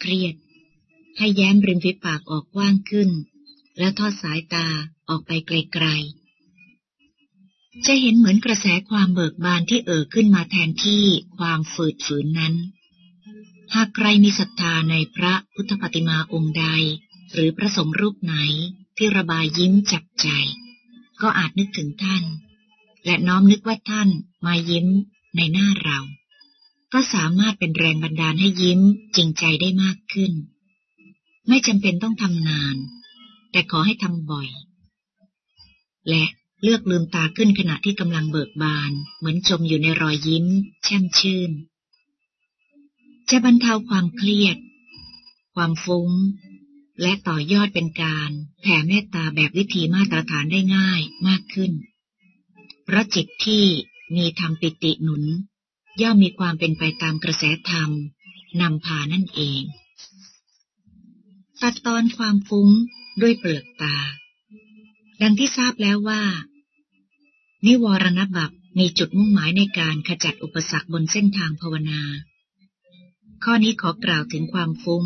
เครียด ให้แย้มริมฝีปากออกกว้างขึ้น แล้วทอดสายตาออกไปไกลๆ จะเห็นเหมือนกระแสความเบิกบานที่เอ่อขึ้นมาแทนที่ความฝืดฝืนนั้น หากใครมีศรัทธาในพระพุทธปฏิมาองค์ใด หรือพระสงฆ์รูปไหนที่ระบายยิ้มจับใจ ก็อาจนึกถึงท่าน และน้อมนึกว่าท่านมายิ้มในหน้าเรา ก็สามารถเป็นแรงบันดาลให้ยิ้มจริงใจได้มากขึ้น ไม่จำเป็นต้องทำนาน แต่ขอให้ทำบ่อย และเลือกลืมตาขึ้นขณะที่กำลังเบิกบาน เหมือนจมอยู่ในรอยยิ้ม แช่มชื่น จะบรรเทาความเครียด ความฟุ้ง และต่อยอดเป็นการแผ่เมตตาแบบวิธีมาตรฐานได้ง่ายมากขึ้น เพราะจิตที่มีธรรมปิติหนุน ย่อมมีความเป็นไปตามกระแสธรรมนำพานั่นเอง ตัดตอนความฟุ้งด้วยเปลือกตา ดังที่ทราบแล้วว่า นิวรณบัพมีจุดมุ่งหมายในการขจัดอุปสรรคบนเส้นทางภาวนา ข้อนี้ขอกล่าวถึงความฟุ้ง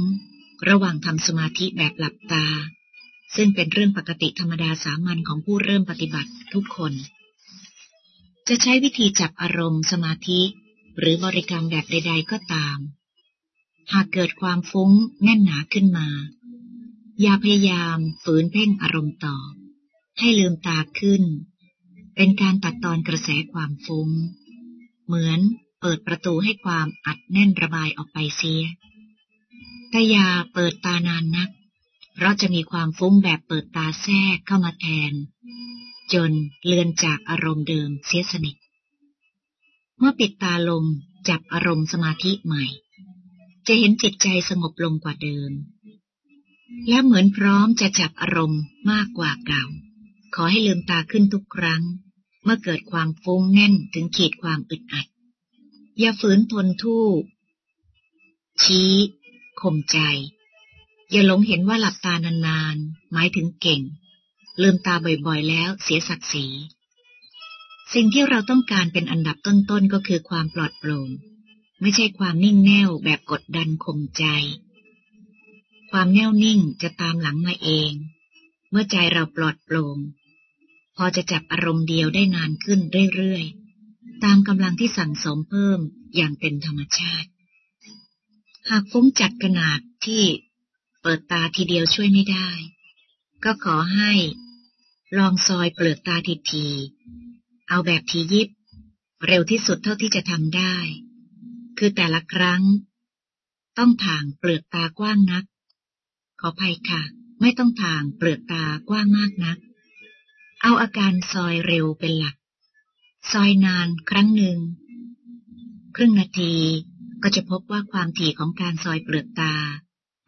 ระหว่างทำสมาธิแบบหลับตา ซึ่งเป็นเรื่องปกติธรรมดาสามัญของผู้เริ่มปฏิบัติทุกคน จะใช้วิธีจับอารมณ์สมาธิ หรือบริกรรมแบบใด ๆ ก็ตาม หากเกิดความฟุ้งแน่นหนาขึ้นมา อย่าพยายามฝืนเพ่งอารมณ์ต่อ ให้ลืมตาขึ้น เป็นการตัดตอนกระแสความฟุ้ง เหมือนเปิดประตูให้ความอัดแน่นระบายออกไปเสีย แต่อย่าเปิดตานานนัก เพราะจะมีความฟุ้งแบบเปิดตาแทรกเข้ามาแทน จนเลือนจากอารมณ์เดิมเสียสนิท เมื่อปิดตาลงจับอารมณ์สมาธิใหม่ จะเห็นจิตใจสงบลงกว่าเดิม และเหมือนพร้อมจะจับอารมณ์มากกว่าเก่า ขอให้ลืมตาขึ้นทุกครั้ง เมื่อเกิดความฟุ้งแน่นถึงขีดความอึดอัด อย่าฝืนทนทู่ ชี้ข่มใจ อย่าหลงเห็นว่าหลับตานานๆ หมายถึงเก่ง ลืมตาบ่อยๆแล้วเสียศักดิ์ศรี สิ่งที่เราต้องการเป็นอันดับต้นๆก็คือความปลอดโปร่ง ไม่ใช่ความนิ่งแน่วแบบกดดันข่มใจ ความแน่วนิ่งจะตามหลังมาเอง เมื่อใจเราปลอดโปร่ง พอจะจับอารมณ์เดียวได้นานขึ้นเรื่อยๆ ตามกำลังที่สั่งสมเพิ่มอย่างเป็นธรรมชาติ หากฟุ้งจัดขนาดที่เปิดตาทีเดียวช่วยไม่ได้ ก็ขอให้ลองซอยเปลือกตาทีที เอาแบบทียิบ เร็วที่สุดเท่าที่จะทำได้ คือแต่ละครั้ง ต้องถางเปลือกตากว้างนัก ขอภัยค่ะ ไม่ต้องถางเปลือกตากว้างมากนัก เอาอาการซอยเร็วเป็นหลัก ซอยนานครั้งหนึ่ง ครึ่งนาทีก็จะพบว่าความถี่ของการซอยเปลือกตา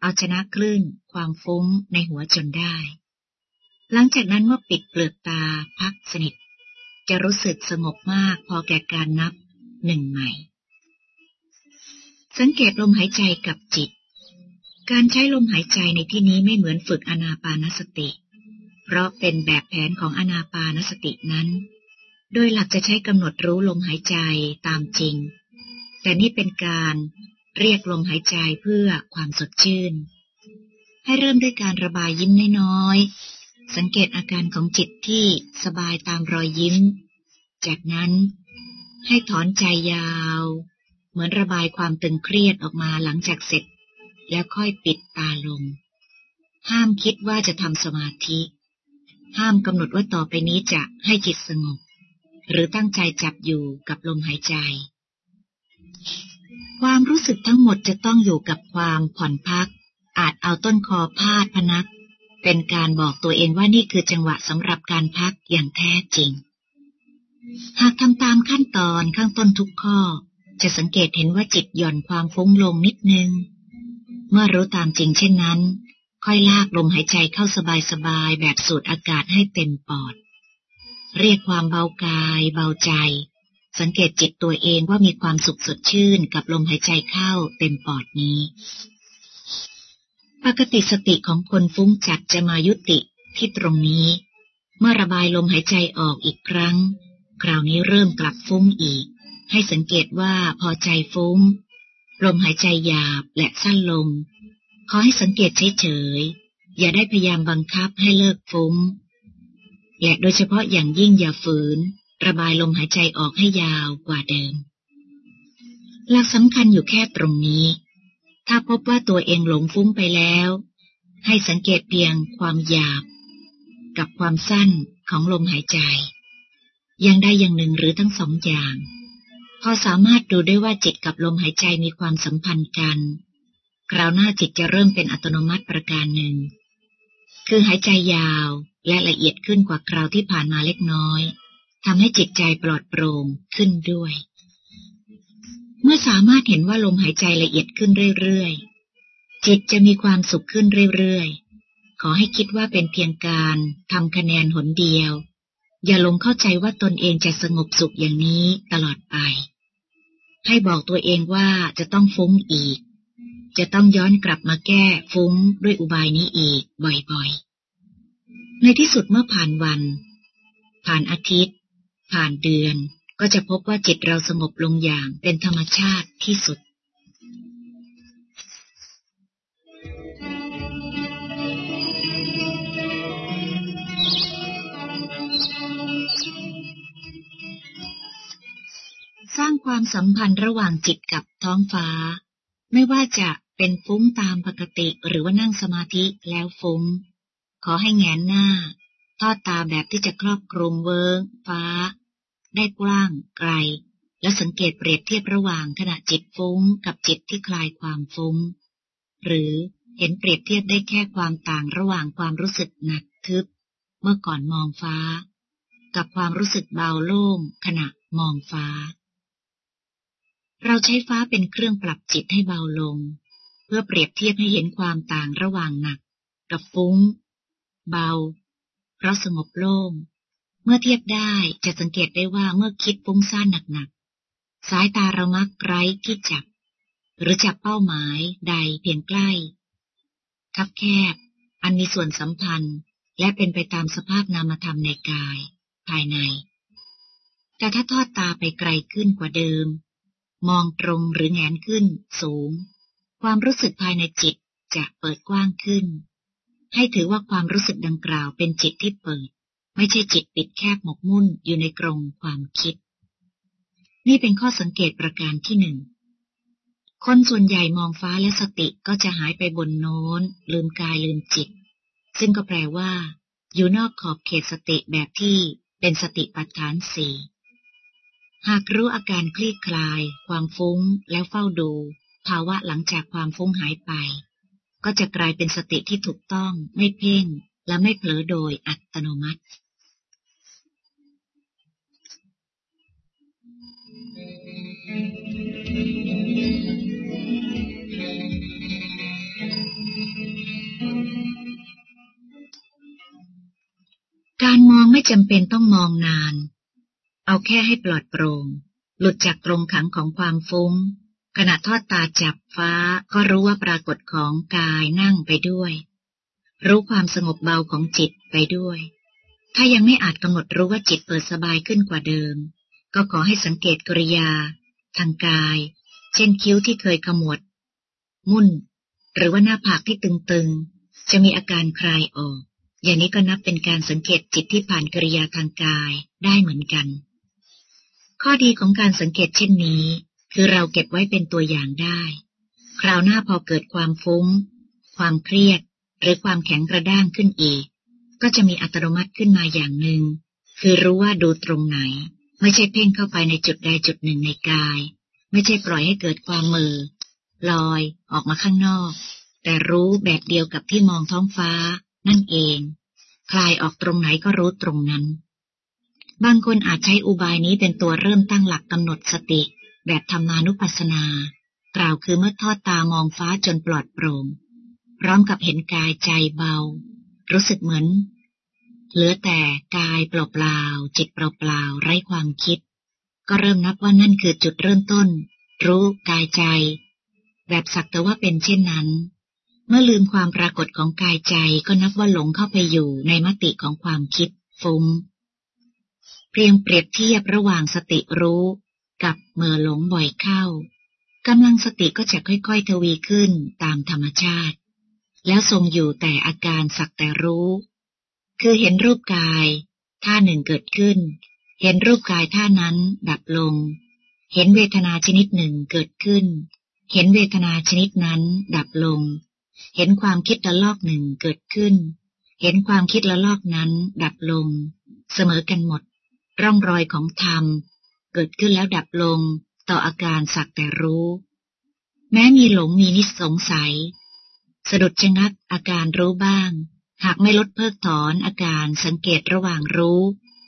เอาชนะคลื่น ความฟุ้งในหัวจนได้ หลังจากนั้นเมื่อปิดเปลือกตาพักสนิท จะรู้สึกสงบมากพอแก่การนับหนึ่งใหม่ สังเกตลมหายใจกับจิต การใช้ลมหายใจในที่นี้ไม่เหมือนฝึกอนาปานสติ เพราะเป็นแบบแผนของอนาปานสตินั้น โดยหลักจะใช้กำหนดรู้ลมหายใจตามจริง แต่นี่เป็นการเรียกลมหายใจเพื่อความสดชื่น ให้เริ่มด้วยการระบายยิ้มน้อย สังเกตอาการของจิตที่สบายตามรอยยิ้ม จากนั้นให้ถอนใจยาว เหมือนระบายความตึงเครียดออกมาหลังจากเสร็จ แล้วค่อยปิดตาลง ห้ามคิดว่าจะทำสมาธิ ห้ามกำหนดว่าต่อไปนี้จะให้จิตสงบ หรือตั้งใจจับอยู่กับลมหายใจ ความรู้สึกทั้งหมดจะต้องอยู่กับความผ่อนพัก อาจเอาต้นคอพาดพนัก เป็นการบอกตัวเองว่านี่คือจังหวะสำหรับการพักอย่างแท้จริง หากทำตามขั้นตอนข้างต้นทุกข้อ จะสังเกตเห็นว่าจิตหย่อนความฟุ้งลงนิดนึง เมื่อรู้ตามจริงเช่นนั้น ค่อยลากลมหายใจเข้าสบายๆแบบสูดอากาศให้เต็มปอด เรียกความเบากายเบาใจ สังเกตจิตตัวเองว่ามีความสุขสดชื่นกับลมหายใจเข้าเต็มปอดนี้ ปกติสติของคนฟุ้งจัดจะมายุติที่ตรงนี้ เมื่อระบายลมหายใจออกอีกครั้ง คราวนี้เริ่มกลับฟุ้งอีก ให้สังเกตว่าพอใจฟุ้ง ลมหายใจหยาบและสั้นลง ขอให้สังเกตเฉยๆ อย่าได้พยายามบังคับให้เลิกฟุ้ง และโดยเฉพาะอย่างยิ่งอย่าฝืน ระบายลมหายใจออกให้ยาวกว่าเดิม หลักสำคัญอยู่แค่ตรงนี้ ถ้าพบว่าตัวเองหลงฟุ้งไปแล้ว ให้สังเกตเพียงความหยาบ กับความสั้นของลมหายใจ ยังได้อย่างหนึ่งหรือทั้งสองอย่าง พอสามารถดูได้ว่าจิตกับลมหายใจมีความสัมพันธ์กัน คราวหน้าจิตจะเริ่มเป็นอัตโนมัติประการหนึ่ง คือหายใจยาวและละเอียดขึ้นกว่าคราวที่ผ่านมาเล็กน้อยทำให้จิตใจปลอดโปร่งขึ้นด้วย เมื่อสามารถเห็นว่าลมหายใจละเอียดขึ้นเรื่อยๆ จิตจะมีความสุขขึ้นเรื่อยๆ ขอให้คิดว่าเป็นเพียงการทำคะแนนหนเดียว อย่าลงเข้าใจว่าตนเองจะสงบสุขอย่างนี้ตลอดไป ให้บอกตัวเองว่าจะต้องฟุ้งอีก จะต้องย้อนกลับมาแก้ฟุ้งด้วยอุบายนี้อีกบ่อยๆ ในที่สุดเมื่อผ่านวัน ผ่านอาทิตย์ ผ่านเดือน ก็จะพบว่าจิตเราสงบลงอย่างเป็นธรรมชาติที่สุด สร้างความสัมพันธ์ระหว่างจิตกับท้องฟ้า ไม่ว่าจะเป็นฟุ้งตามปกติหรือว่านั่งสมาธิแล้วฟุง้ง ขอให้แงนหน้า ทอดตาแบบที่จะครอบคลุมเวิงฟ้า ได้กว้างไกล และสังเกตเปรียบเทียบระหว่างขณะจิตฟุ้งกับจิตที่คลายความฟุ้ง หรือเห็นเปรียบเทียบได้แค่ความต่างระหว่างความรู้สึกหนักทึบ เมื่อก่อนมองฟ้า กับความรู้สึกเบาโล่งขณะมองฟ้า เราใช้ฟ้าเป็นเครื่องปรับจิตให้เบาลง เพื่อเปรียบเทียบให้เห็นความต่างระหว่างหนัก กับฟุ้ง เบา เพราะสงบโล่ง เมื่อเทียบได้จะสังเกตได้ว่าเมื่อคิดฟุ้งซ่านหนักๆ สายตาเรามักไร้ที่จับ หรือจับเป้าหมายใดเพียงใกล้ คับแคบ อันมีส่วนสัมพันธ์ และเป็นไปตามสภาพนามธรรมในกาย ภายใน แต่ถ้าทอดตาไปไกลขึ้นกว่าเดิม มองตรงหรือแงนขึ้น สูง ความรู้สึกภายในจิตจะเปิดกว้างขึ้น ให้ถือว่าความรู้สึกดังกล่าวเป็นจิตที่เปิด ไม่ใช่จิตปิดแคบหมกมุ่นอยู่ในกรงความคิด นี่เป็นข้อสังเกตประการที่หนึ่ง คนส่วนใหญ่มองฟ้าและสติก็จะหายไปบนโน้น ลืมกายลืมจิต ซึ่งก็แปลว่า อยู่นอกขอบเขตสติแบบที่เป็นสติปัฏฐานสี่หากรู้อาการคลี่คลาย ความฟุ้งแล้วเฝ้าดู ภาวะหลังจากความฟุ้งหายไป ก็จะกลายเป็นสติที่ถูกต้องไม่เพ่ง และไม่เผลอโดยอัตโนมัติ การมองไม่จำเป็นต้องมองนาน เอาแค่ให้ปลอดโปร่ง หลุดจากตรงขังของความฟุง้ง ขณะทอดตาจับฟ้าก็รู้ว่าปรากฏของกายนั่งไปด้วย รู้ความสงบเบาของจิตไปด้วย ถ้ายังไม่อาจกำหนดรู้ว่าจิตเปิดสบายขึ้นกว่าเดิม ก็ขอให้สังเกตกริยา ทางกาย เช่นคิ้วที่เคยขมวด มุ่น หรือว่าหน้าผากที่ตึงๆ จะมีอาการคลายออก อย่างนี้ก็นับเป็นการสังเกตจิตที่ผ่านกริยาทางกายได้เหมือนกัน ข้อดีของการสังเกตเช่นนี้ คือเราเก็บไว้เป็นตัวอย่างได้ คราวหน้าพอเกิดความฟุ้ง ความเครียด หรือความแข็งกระด้างขึ้นอีก ก็จะมีอัตโนมัติขึ้นมาอย่างหนึ่งคือรู้ว่าดูตรงไหน ไม่ใช่เพ่งเข้าไปในจุดใดจุดหนึ่งในกาย ไม่ใช่ปล่อยให้เกิดความมือ ลอยออกมาข้างนอก แต่รู้แบบเดียวกับที่มองท้องฟ้า นั่นเอง คลายออกตรงไหนก็รู้ตรงนั้น บางคนอาจใช้อุบายนี้เป็นตัวเริ่มตั้งหลักกำหนดสติ แบบธรรมานุปัสสนา กล่าวคือเมื่อทอดตามองฟ้าจนปลอดโปร่ง พร้อมกับเห็นกายใจเบา รู้สึกเหมือน เหลือแต่กายเปล่าๆ จิตเปล่าๆ ไร้ความคิด ก็เริ่มนับว่านั่นคือจุดเริ่มต้น รู้กายใจ แบบสักแต่ว่าเป็นเช่นนั้น เมื่อลืมความปรากฏของกายใจก็นับว่าหลงเข้าไปอยู่ในมติของความคิดฟุง้งเพียงเปรียบเทียบระหว่างสติรู้กับเมื่อหลงบ่อยเข้ากำลังสติก็จะค่อยๆ ทวีขึ้นตามธรรมชาติ แล้วทรงอยู่แต่อาการสักแต่รู้ คือเห็นรูปกาย ท่าหนึ่งเกิดขึ้น เห็นรูปกายท่านั้นดับลง เห็นเวทนาชนิดหนึ่งเกิดขึ้น เห็นเวทนาชนิดนั้นดับลง เห็นความคิดละลอกหนึ่งเกิดขึ้น เห็นความคิดละลอกนั้นดับลง เสมอกันหมด ร่องรอยของธรรม เกิดขึ้นแล้วดับลง ต่ออาการสักแต่รู้ แม้มีหลงมีนิสสงสัย สะดุดชะงักอาการรู้บ้าง หากไม่ลดเพิกถอนอาการสังเกตระหว่างรู้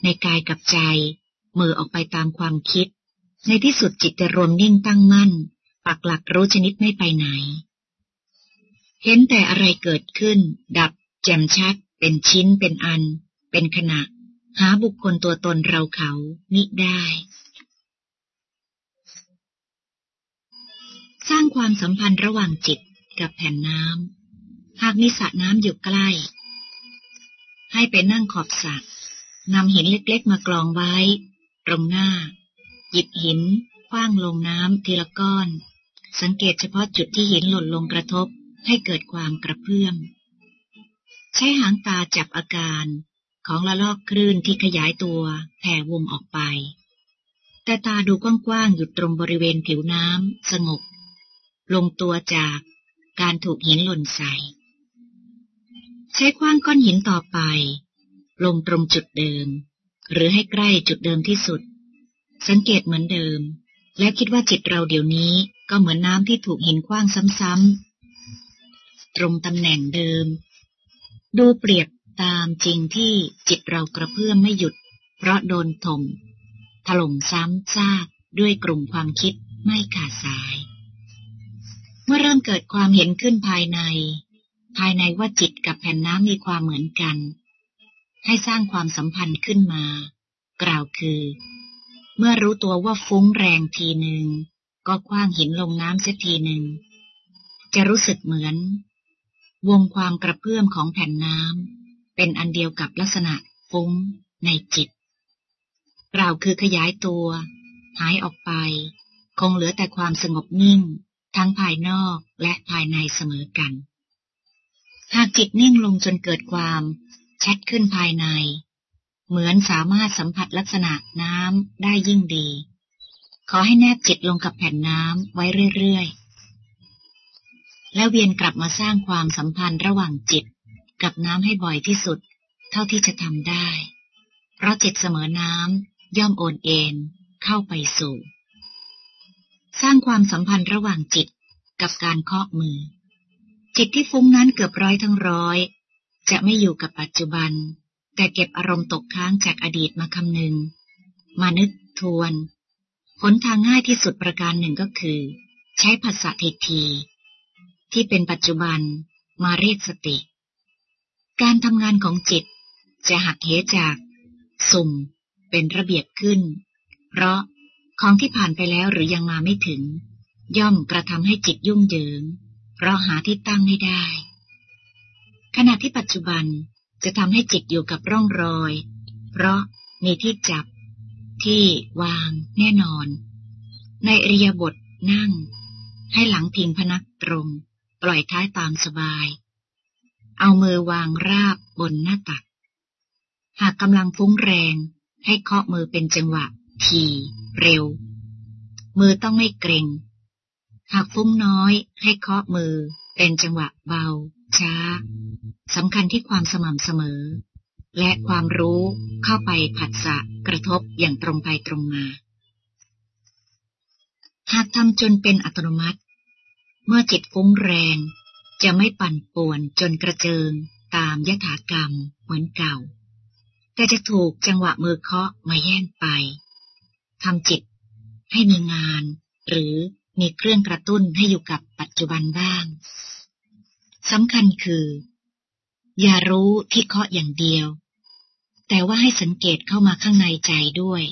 ในกายกับใจ มือออกไปตามความคิด ในที่สุดจิตจะรวมนิ่งตั้งมั่น ปักหลักรู้ชนิดไม่ไปไหน เห็นแต่อะไรเกิดขึ้น ดับ แจ่มชัด เป็นชิ้นเป็นอัน เป็นขณะ หาบุคคลตัวตนเราเขามิได้ สร้างความสัมพันธ์ระหว่างจิตกับแผ่นน้ำหากมีสระน้ำอยู่ใกล้ ให้ไปนั่งขอบสระนำหินเล็กๆมากรองไว้ ตรงหน้า หยิบหินคว้างลงน้ำทีละก้อน สังเกตเฉพาะจุดที่หินหล่นลงกระทบให้เกิดความกระเพื่อม ใช้หางตาจับอาการของละลอกคลื่นที่ขยายตัวแผ่วงออกไป แต่ตาดูกว้างๆอยู่ตรงบริเวณผิวน้ำสงบ ลงตัวจากการถูกหินหล่นใส่ ใช้คว้างก้อนหินต่อไป ลงตรงจุดเดิม หรือให้ใกล้จุดเดิมที่สุด สังเกตเหมือนเดิม และคิดว่าจิตเราเดี๋ยวนี้ก็เหมือนน้ำที่ถูกหินคว้างซ้ำๆตรงตำแหน่งเดิม ดูเปรียบตามจริงที่จิตเรากระเพื่อมไม่หยุด เพราะโดนถมถล่มซ้ำซากด้วยกลุ่มความคิดไม่ขาดสาย เมื่อเริ่มเกิดความเห็นขึ้นภายใน ภายในว่าจิตกับแผ่นน้ำมีความเหมือนกัน ให้สร้างความสัมพันธ์ขึ้นมา กล่าวคือ เมื่อรู้ตัวว่าฟุ้งแรงทีหนึ่งก็คว้างหินลงน้ำเสียทีหนึ่ง จะรู้สึกเหมือน วงความกระเพื่อมของแผ่นน้ำเป็นอันเดียวกับลักษณะฟุ้งในจิต กล่าวคือขยายตัว หายออกไป คงเหลือแต่ความสงบนิ่ง ทั้งภายนอกและภายในเสมอกัน หากจิตนิ่งลงจนเกิดความชัดขึ้นภายใน เหมือนสามารถสัมผัสลักษณะน้ำได้ยิ่งดี ขอให้แนบจิตลงกับแผ่นน้ำไว้เรื่อยๆ แล้วเวียนกลับมาสร้างความสัมพันธ์ระหว่างจิต กับน้ำให้บ่อยที่สุด เท่าที่จะทำได้ เพราะจิตเสมอน้ำย่อมโอนเอ็นเข้าไปสู่ สร้างความสัมพันธ์ระหว่างจิตกับการเคาะมือ จิตที่ฟุ้งนั้นเกือบร้อยทั้งร้อย จะไม่อยู่กับปัจจุบัน แต่เก็บอารมณ์ตกค้างจากอดีตมาคำหนึ่งมานึกทวน ผลทางง่ายที่สุดประการหนึ่งก็คือ ใช้ภาษาทิทีที่เป็นปัจจุบันมาเรียกสติ การทำงานของจิตจะหักเหจาก สุ่ม เป็นระเบียบขึ้น เพราะของที่ผ่านไปแล้วหรือยังมาไม่ถึง ย่อมกระทำให้จิตยุ่งเหยิง เราหาที่ตั้งไม่ได้ ขณะที่ปัจจุบันจะทำให้จิตอยู่กับร่องรอย เพราะมีที่จับ ที่วาง แน่นอน ในอริยบทนั่ง ให้หลังพิงพนักตรง ปล่อยท้ายตามสบาย เอามือวางราบบนหน้าตัก หากกำลังฟุ้งแรง ให้เคาะมือเป็นจังหวะ ที เร็ว มือต้องไม่เกร็ง หากฟุ้งน้อย ให้เคาะมือ เป็นจังหวะเบา ช้าสำคัญที่ความสม่ำเสมอ และความรู้เข้าไปผัสสะกระทบอย่างตรงไปตรงมา หากทำจนเป็นอัตโนมัติ เมื่อจิตฟุ้งแรง จะไม่ปั่นป่วนจนกระเจิงตามยถากรรมเหมือนเก่า แต่จะถูกจังหวะมือเคาะมาแย่งไปทำจิตให้มีงานหรือ มีเครื่องกระตุ้นให้อยู่กับปัจจุบันบ้างสำคัญคือ อย่ารู้ที่เคาะอย่างเดียว แต่ว่าให้สังเกตเข้ามาข้างในใจด้วย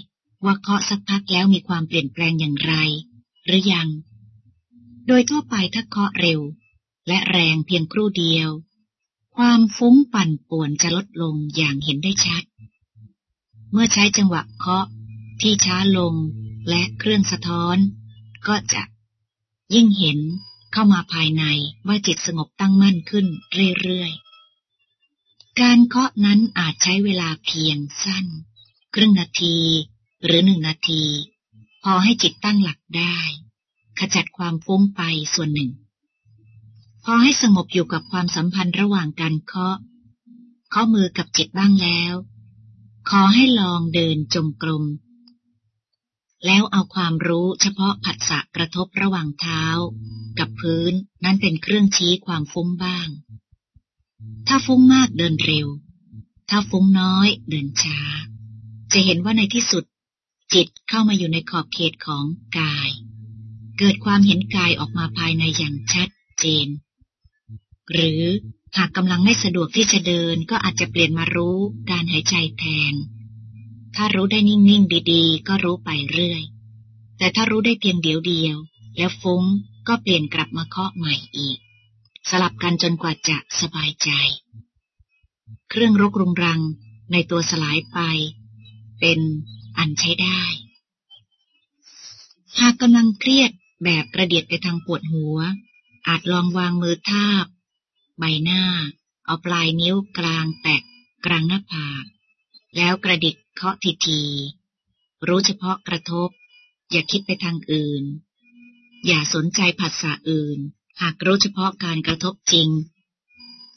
ว่าเคาะสักพักแล้วมีความเปลี่ยนแปลงอย่างไร หรือยัง โดยทั่วไปถ้าเคาะเร็ว และแรงเพียงครู่เดียว ความฟุ้งปั่นป่วนจะลดลงอย่างเห็นได้ชัด เมื่อใช้จังหวะเคาะที่ช้าลงและเครื่องสะท้อน ก็จะยิ่งเห็นเข้ามาภายในว่าจิตสงบตั้งมั่นขึ้นเรื่อยๆ การเคาะนั้นอาจใช้เวลาเพียงสั้น ครึ่งนาทีหรือหนึ่งนาที พอให้จิตตั้งหลักได้ ขจัดความฟุ้งไปส่วนหนึ่ง พอให้สงบอยู่กับความสัมพันธ์ระหว่างการเคาะเคาะมือกับจิตบ้างแล้ว ขอให้ลองเดินจงกรม แล้วเอาความรู้เฉพาะผัสสะกระทบระหว่างเท้า กับพื้นนั้นเป็นเครื่องชี้ความฟุ้งบ้าง ถ้าฟุ้งมากเดินเร็ว ถ้าฟุ้งน้อยเดินช้า จะเห็นว่าในที่สุด จิตเข้ามาอยู่ในขอบเขตของกาย เกิดความเห็นกายออกมาภายในอย่างชัดเจน หรือหากกำลังไม่สะดวกที่จะเดินก็อาจจะเปลี่ยนมารู้การหายใจแทน ถ้ารู้ได้นิ่งๆดีๆ ก็รู้ไปเรื่อย แต่ถ้ารู้ได้เพียงเดียวเดียว แล้วฟุ้งก็เปลี่ยนกลับมาเคาะใหม่อีก สลับกันจนกว่าจะสบายใจ เครื่องรกรุงรังในตัวสลายไป เป็นอันใช้ได้ หากกำลังเครียดแบบกระเดียดไปทางปวดหัว อาจลองวางมือทาบ ใบหน้า เอาปลายนิ้วกลางแตะกลางหน้าผาก แล้วกระดิกเคาะทีทีรู้เฉพาะกระทบ อย่าคิดไปทางอื่น อย่าสนใจผัสสะอื่น หากรู้เฉพาะการกระทบจริง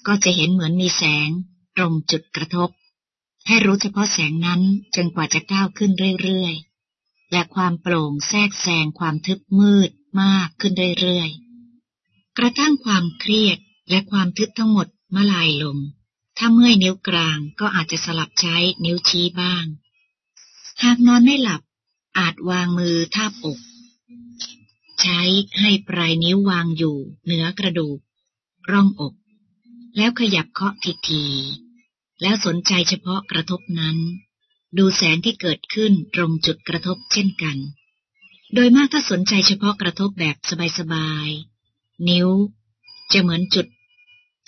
ก็จะเห็นเหมือนมีแสง ตรงจุดกระทบ ให้รู้เฉพาะแสงนั้นจนกว่าจะก้าวขึ้นเรื่อยๆ และความโปร่งแทรกแซงความทึบมืดมากขึ้นเรื่อยๆ กระทั่งความเครียดและความทึบทั้งหมดมาลายลง ถ้าเมื่อยนิ้วกลางก็อาจจะสลับใช้นิ้วชี้บ้าง หากนอนไม่หลับ อาจวางมือทาบอก ใช้ให้ปลายนิ้ววางอยู่เหนือกระดูก ร่องอก แล้วขยับเคาะทีทีแล้วสนใจเฉพาะกระทบนั้น ดูแสงที่เกิดขึ้นตรงจุดกระทบเช่นกัน โดยมากถ้าสนใจเฉพาะกระทบแบบสบายๆนิ้ว จะเหมือนจุด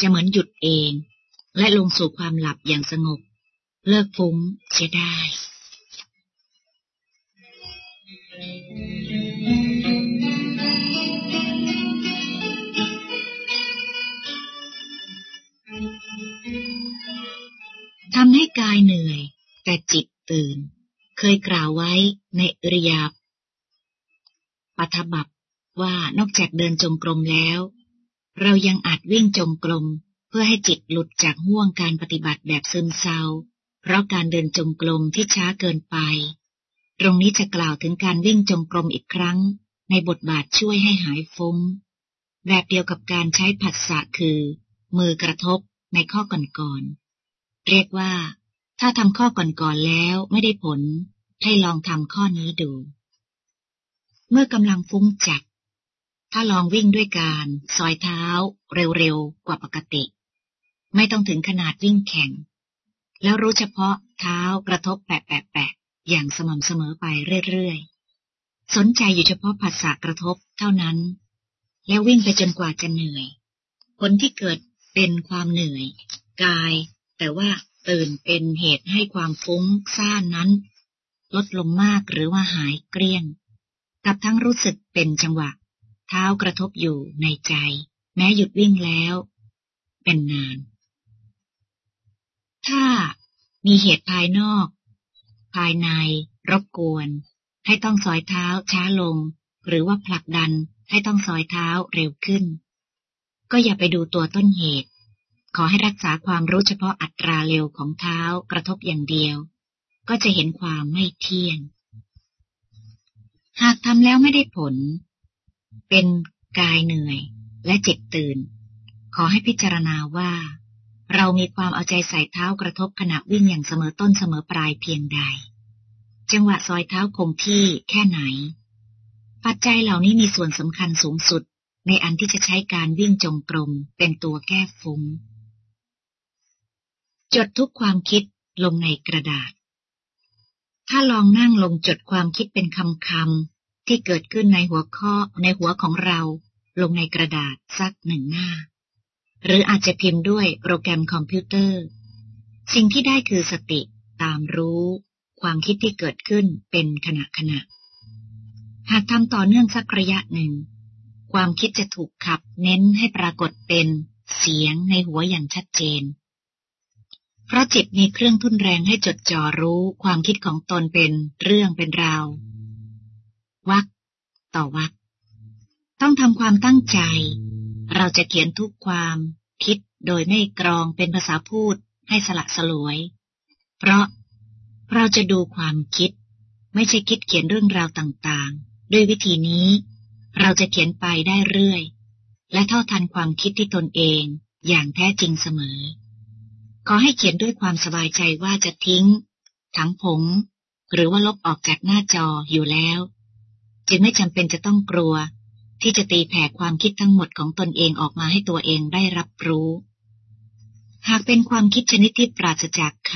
จะเหมือนหยุดเอง และลงสู่ความหลับอย่างสงบ เลิกฟุ้งเสียได้ทำให้กายเหนื่อย แต่จิตตื่น เคยกล่าวไว้ในอริยาปัทบับว่านอกจากเดินจงกรมแล้ว เรายังอาจวิ่งจงกรม พื่อให้จิตหลุดจากห่วงการปฏิบัติแบบซึมเศร้า เพราะการเดินจงกรมที่ช้าเกินไป ตรงนี้จะกล่าวถึงการวิ่งจงกรมอีกครั้ง ในบทบาทช่วยให้หายฟุง้ง แบบเดียวกับการใช้ผัสสะคือ มือกระทบในข้อก่อนๆ เรียกว่า ถ้าทำข้อก่อนๆแล้วไม่ได้ผล ให้ลองทำข้อนี้ดู เมื่อกำลังฟุ้งจัด ถ้าลองวิ่งด้วยการซอยเท้า เร็วๆ กว่าปกติ ไม่ต้องถึงขนาดวิ่งแข่ง แล้วรู้เฉพาะเท้ากระทบแปะแปะแปะอย่างสม่ำเสมอไปเรื่อยๆ สนใจอยู่เฉพาะผัสสะกระทบเท่านั้น แล้ววิ่งไปจนกว่าจะเหนื่อย ผลที่เกิดเป็นความเหนื่อย กาย แต่ว่าตื่นเป็นเหตุให้ความฟุ้งซ่านนั้น ลดลงมากหรือว่าหายเกลี้ยง กับทั้งรู้สึกเป็นจังหวะ เท้ากระทบอยู่ในใจ แม้หยุดวิ่งแล้ว เป็นนาน ถ้ามีเหตุภายนอก ภายใน รบกวน ให้ต้องสอยเท้าช้าลง หรือว่าผลักดันให้ต้องสอยเท้าเร็วขึ้น ก็อย่าไปดูตัวต้นเหตุ ขอให้รักษาความรู้เฉพาะอัตราเร็วของเท้ากระทบอย่างเดียว ก็จะเห็นความไม่เที่ยง หากทำแล้วไม่ได้ผล เป็นกายเหนื่อยและจิตตื่น ขอให้พิจารณาว่า เรามีความเอาใจใส่เท้ากระทบขณะวิ่งอย่างเสมอต้นเสมอปลายเพียงใด จังหวะซอยเท้าคงที่แค่ไหน ปัจจัยเหล่านี้มีส่วนสำคัญสูงสุด ในอันที่จะใช้การวิ่งจงกรมเป็นตัวแก้ฟุง้ง จดทุกความคิดลงในกระดาษ ถ้าลองนั่งลงจดความคิดเป็นคำคำที่เกิดขึ้นในหัวข้อในหัวของเราลงในกระดาษสักหนึ่งหน้า หรืออาจจะพิมพ์ด้วยโปรแกรมคอมพิวเตอร์ สิ่งที่ได้คือสติตามรู้ ความคิดที่เกิดขึ้นเป็นขณะขณะ หากทำต่อเนื่องสักระยะหนึ่ง ความคิดจะถูกขับเน้นให้ปรากฏเป็นเสียงในหัวอย่างชัดเจน เพราะจิตมีเครื่องทุ่นแรงให้จดจ่อรู้ความคิดของตนเป็นเรื่องเป็นราว วักต่อวักต้องทำความตั้งใจ เราจะเขียนทุกความคิดโดยไม่กรองเป็นภาษาพูดให้สละสลวย เพราะเราจะดูความคิด ไม่ใช่คิดเขียนเรื่องราวต่างๆ ด้วยวิธีนี้ เราจะเขียนไปได้เรื่อย และเท่าทันความคิดที่ตนเองอย่างแท้จริงเสมอ ขอให้เขียนด้วยความสบายใจว่าจะทิ้ง ทั้งผง หรือว่าลบออกจากหน้าจออยู่แล้ว จึงไม่จำเป็นจะต้องกลัว ที่จะตีแผ่ความคิดทั้งหมดของตนเองออกมาให้ตัวเองได้รับรู้ หากเป็นความคิดชนิดที่ปราศจากค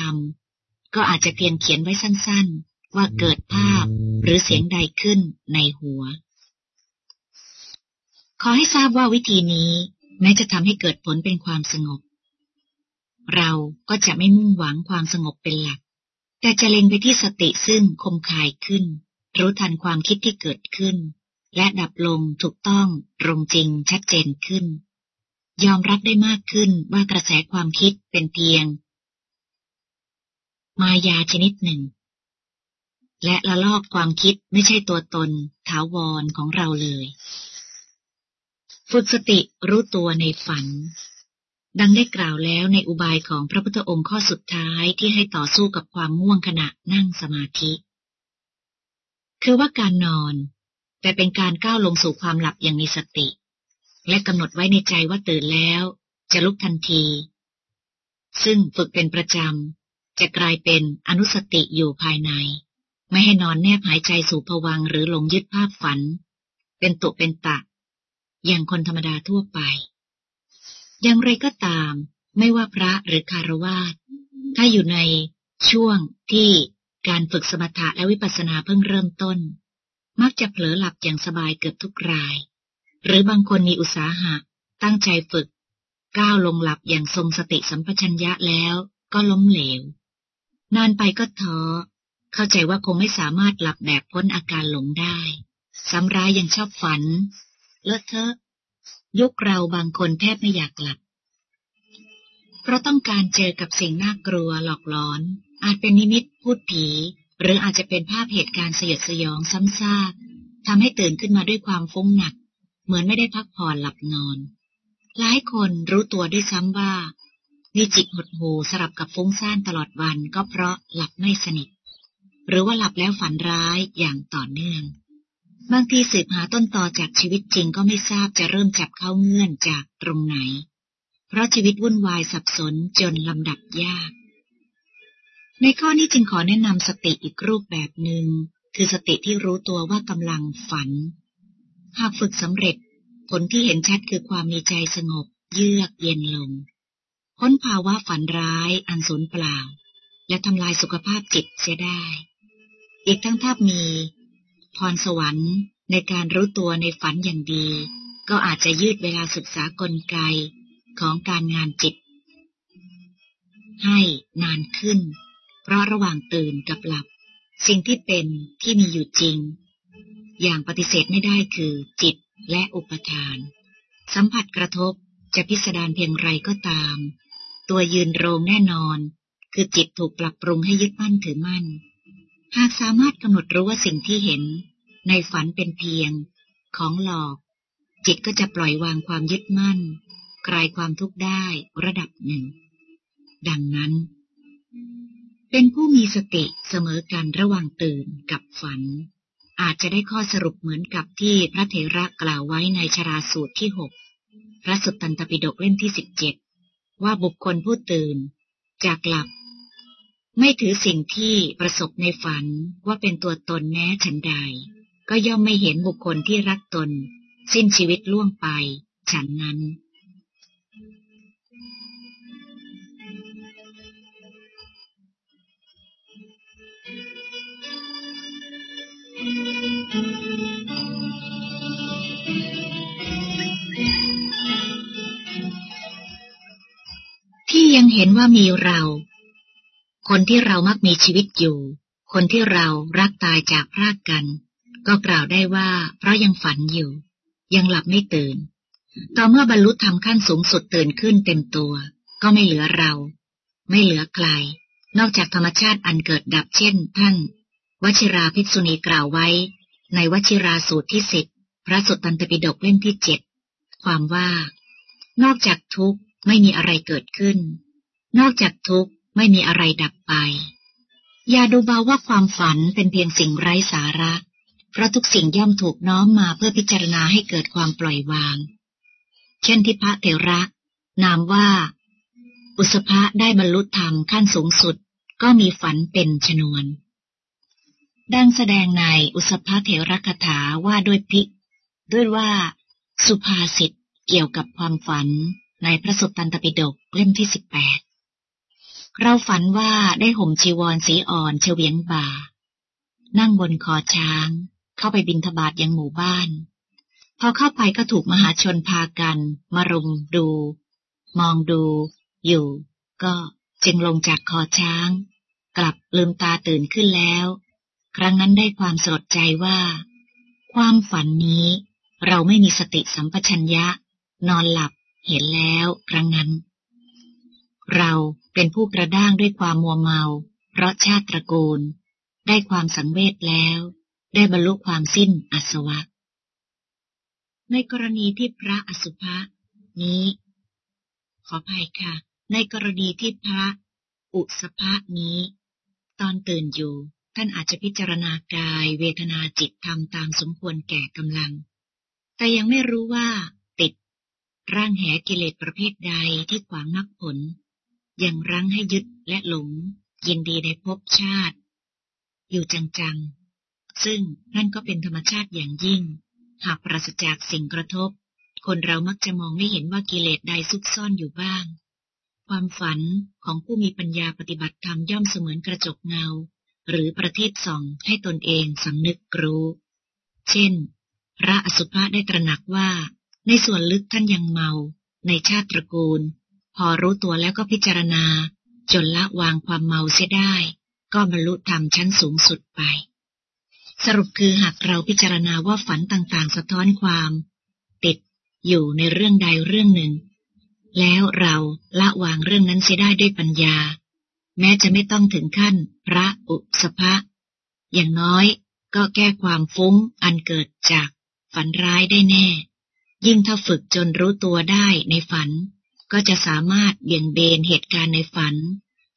ำก็อาจจะเพียงเขียนไว้สั้นๆ ว่าเกิดภาพหรือเสียงใดขึ้นในหัว ขอให้ทราบว่าวิธีนี้แม้จะทำให้เกิดผลเป็นความสงบ เราก็จะไม่มุ่งหวังความสงบเป็นหลัก แต่จะเล็งไปที่สติซึ่งคมคายขึ้น รู้ทันความคิดที่เกิดขึ้น และดับลงถูกต้องตรงจริงชัดเจนขึ้น ยอมรับได้มากขึ้นว่ากระแสความคิดเป็นเพียง มายาชนิดหนึ่ง และละลอกความคิดไม่ใช่ตัวตน ถาวรของเราเลย ฝึกสติรู้ตัวในฝัน ดังได้กล่าวแล้วในอุบายของพระพุทธองค์ข้อสุดท้ายที่ให้ต่อสู้กับความง่วงขณะนั่งสมาธิ คือว่าการนอน แต่เป็นการก้าวลงสู่ความหลับอย่างมีสติ และกำหนดไว้ในใจว่าตื่นแล้ว จะลุกทันที ซึ่งฝึกเป็นประจำ จะกลายเป็นอนุสติอยู่ภายใน ไม่ให้นอนแนบหายใจสู่ผวังหรือหลงยึดภาพฝัน เป็นตุเป็นตะ อย่างคนธรรมดาทั่วไป อย่างไรก็ตาม ไม่ว่าพระหรือคารวาสถ้าอยู่ในช่วงที่การฝึกสมถะและวิปัสสนาเพิ่งเริ่มต้น มักจะเผลอหลับอย่างสบายเกือบทุกราย หรือบางคนมีอุตสาหะ ตั้งใจฝึก ก้าวลงหลับอย่างทรงสติสัมปชัญญะแล้วก็ล้มเหลว นานไปก็ท้อ เข้าใจว่าคงไม่สามารถหลับแบบพ้นอาการหลงได้ซ้ำร้ายยังชอบฝัน เลอะเทอะ ยุคเราบางคนแทบไม่อยากหลับ เพราะต้องการเจอกับสิ่งน่ากลัวหลอกหลอน อาจเป็นนิมิตพูดผี หรืออาจจะเป็นภาพเหตุการณ์สยดสยองซ้ำซากทำให้ตื่นขึ้นมาด้วยความฟุ้งหนัก เหมือนไม่ได้พักผ่อนหลับนอน หลายคนรู้ตัวด้วยซ้ำว่ามีจิตหดหูสลับกับฟุ้งซ่านตลอดวันก็เพราะหลับไม่สนิท หรือว่าหลับแล้วฝันร้ายอย่างต่อเนื่อง บางทีสืบหาต้นตอจากชีวิตจริงก็ไม่ทราบจะเริ่มจับเข้าเงื่อนจากตรงไหน เพราะชีวิตวุ่นวายสับสนจนลำดับยาก ในข้อนี้จึงขอแนะนำสติอีกรูปแบบหนึง่งคือสติที่รู้ตัวว่ากำลังฝัน หากฝึกสำเร็จ ผลที่เห็นชัดคือความมีใจสงบ เยือกเย็นลงพ้นภาวะฝันร้ายอันสูญเปล่า และทำลายสุขภาพจิตเสียได้ อีกทั้งถ้ามี พรสวรรค์ในการรู้ตัวในฝันอย่างดี ก็อาจจะยืดเวลาศึกษากลไกของการงานจิต ให้นานขึ้น ราะระหว่างตื่นกับหลับ สิ่งที่เป็นที่มีอยู่จริง อย่างปฏิเสธไม่ได้คือจิตและอุปทาน สัมผัสกระทบจะพิสดารเพียงไรก็ตาม ตัวยืนโรงแน่นอน คือจิตถูกปรับปรุงให้ยึดมั่นถือมั่น หากสามารถกำหนดรู้ว่าสิ่งที่เห็น ในฝันเป็นเพียง ของหลอก จิตก็จะปล่อยวางความยึดมั่นคลายความทุกข์ได้ระดับหนึ่ง ดังนั้น เป็นผู้มีสติเสมอกันระหว่างตื่นกับฝัน อาจจะได้ข้อสรุปเหมือนกับที่พระเถระกล่าวไว้ในชราสูตรที่หกพระสุตตันตปิฎกเล่มที่สิบเจ็ดว่าบุคคลผู้ตื่น จากหลับ ไม่ถือสิ่งที่ประสบในฝันว่าเป็นตัวตนแม้ฉันใด ก็ย่อมไม่เห็นบุคคลที่รักตน สิ้นชีวิตล่วงไป ฉันนั้น ที่ยังเห็นว่ามีเรา คนที่เรามักมีชีวิตอยู่ คนที่เรารักตายจากพรากกัน ก็กล่าวได้ว่า เพราะยังฝันอยู่ ยังหลับไม่ตื่น ต่อเมื่อบรรลุธรรมขั้นสูงสุดตื่นขึ้นเต็มตัว ก็ไม่เหลือเรา ไม่เหลือใครนอกจากธรรมชาติอันเกิดดับเช่น ท่าน วชิราภิกษุณีกล่าวไว้ ในวชิราสูตรที่สิบพระสุตตันตปิฎกเล่มที่เจ็ดความว่า นอกจากทุกข์ไม่มีอะไรเกิดขึ้น นอกจากทุกข์ไม่มีอะไรดับไป อย่าดูเบาว่าความฝันเป็นเพียงสิ่งไร้สาระ เพราะทุกสิ่งย่อมถูกน้อมมาเพื่อพิจารณาให้เกิดความปล่อยวาง เช่นที่พระเถระ นามว่า อุสภะได้บรรลุธรรมขั้นสูงสุด ก็มีฝันเป็นชนวน ดังแสดงในอุสภะเถรคถาว่าด้วยพิ ด้วยว่าสุภาษิตเกี่ยวกับความฝันในพระสุตตันตปิฎกเล่มที่สิบแปดเราฝันว่าได้ห่มจีวรสีอ่อนเฉวียนบ่า นั่งบนคอช้าง เข้าไปบินทบาทยังหมู่บ้าน พอเข้าไปก็ถูกมหาชนพากัน มารุมดู มองดู อยู่ ก็จึงลงจากคอช้าง กลับลืมตาตื่นขึ้นแล้ว ครั้งนั้นได้ความสดใจว่า ความฝันนี้เราไม่มีสติสัมปชัญญะ นอนหลับเห็นแล้วครั้งนั้น เราเป็นผู้กระด้างด้วยความมัวเมา เพราะชาติตระกูล ได้ความสังเวชแล้ว ได้บรรลุความสิ้นอสวะ ในกรณีที่พระอสุภะนี้ ขอภัยค่ะ ในกรณีที่พระอุสภะนี้ ตอนตื่นอยู่ ท่านอาจจะพิจารณากายเวทนาจิตทำตามสมควรแก่กำลัง แต่ยังไม่รู้ว่า ติด ร่างแหกิเลสประเภทใดที่ขวางมรรคผล ยังรั้งให้ยึดและหลง ยินดีในภพชาติ อยู่จังๆ ซึ่งนั่นก็เป็นธรรมชาติอย่างยิ่ง หากปราศจากสิ่งกระทบ คนเรามักจะมองไม่เห็นว่ากิเลสใดซุกซ่อนอยู่บ้าง ความฝันของผู้มีปัญญาปฏิบัติธรรมย่อมเสมือนกระจกเงา หรือประทีปส่องให้ตนเองสำนึกรู้ เช่น พระอสุภะได้ตระหนักว่า ในส่วนลึกท่านยังเมา ในชาติตระกูล พอรู้ตัวแล้วก็พิจารณา จนละวางความเมาเสียได้ ก็บรรลุธรรมชั้นสูงสุดไป สรุปคือหากเราพิจารณาว่าฝันต่างๆ สะท้อนความ ติดอยู่ในเรื่องใดเรื่องหนึ่ง แล้วเราละวางเรื่องนั้นเสียได้ด้วยปัญญา แม้จะไม่ต้องถึงขั้นพระอุสภะอย่างน้อยก็แก้ความฟุ้งอันเกิดจากฝันร้ายได้แน่ ยิ่งถ้าฝึกจนรู้ตัวได้ในฝัน ก็จะสามารถเบี่ยงเบนเหตุการณ์ในฝัน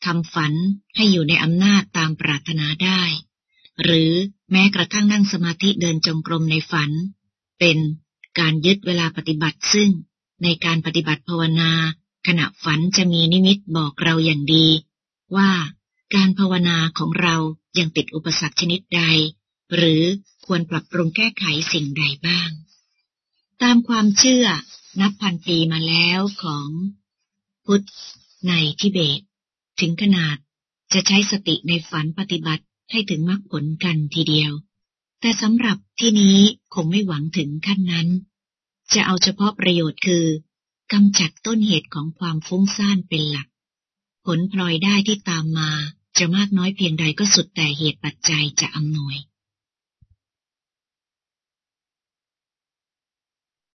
ทำฝันให้อยู่ในอำนาจตามปรารถนาได้ หรือแม้กระทั่งนั่งสมาธิเดินจงกรมในฝัน เป็นการยึดเวลาปฏิบัติซึ่งในการปฏิบัติภาวนา ขณะฝันจะมีนิมิตบอกเราอย่างดี ว่าการภาวนาของเรายังติดอุปสรรคชนิดใด หรือควรปรับปรุงแก้ไขสิ่งใดบ้าง ตามความเชื่อนับพันปีมาแล้วของพุทธในทิเบต ถึงขนาดจะใช้สติในฝันปฏิบัติให้ถึงมรรคผลกันทีเดียว แต่สำหรับที่นี้คงไม่หวังถึงขั้นนั้น จะเอาเฉพาะประโยชน์คือกำจัดต้นเหตุของความฟุ้งซ่านเป็นหลัก ผลพลอยได้ที่ตามมาจะมากน้อยเพียงใดก็สุดแต่เหตุปัจจัยจะอำนวย